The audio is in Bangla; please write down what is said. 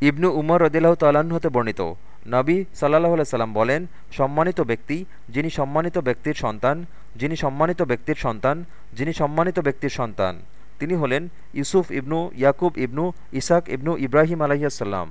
ইবনু উমর রদিল্লাহ তাল্লাহ্ন হতে বর্ণিত। নবী সাল্লাহ সাল্লাম বলেন, সম্মানিত ব্যক্তি যিনি সম্মানিত ব্যক্তির সন্তান, যিনি সম্মানিত ব্যক্তির সন্তান, যিনি সম্মানিত ব্যক্তির সন্তান। তিনি হলেন ইউসুফ ইবনু, ইয়াকুব ইবনু, ইসাক ইবনু ইব্রাহিম আলাইসাল্লাম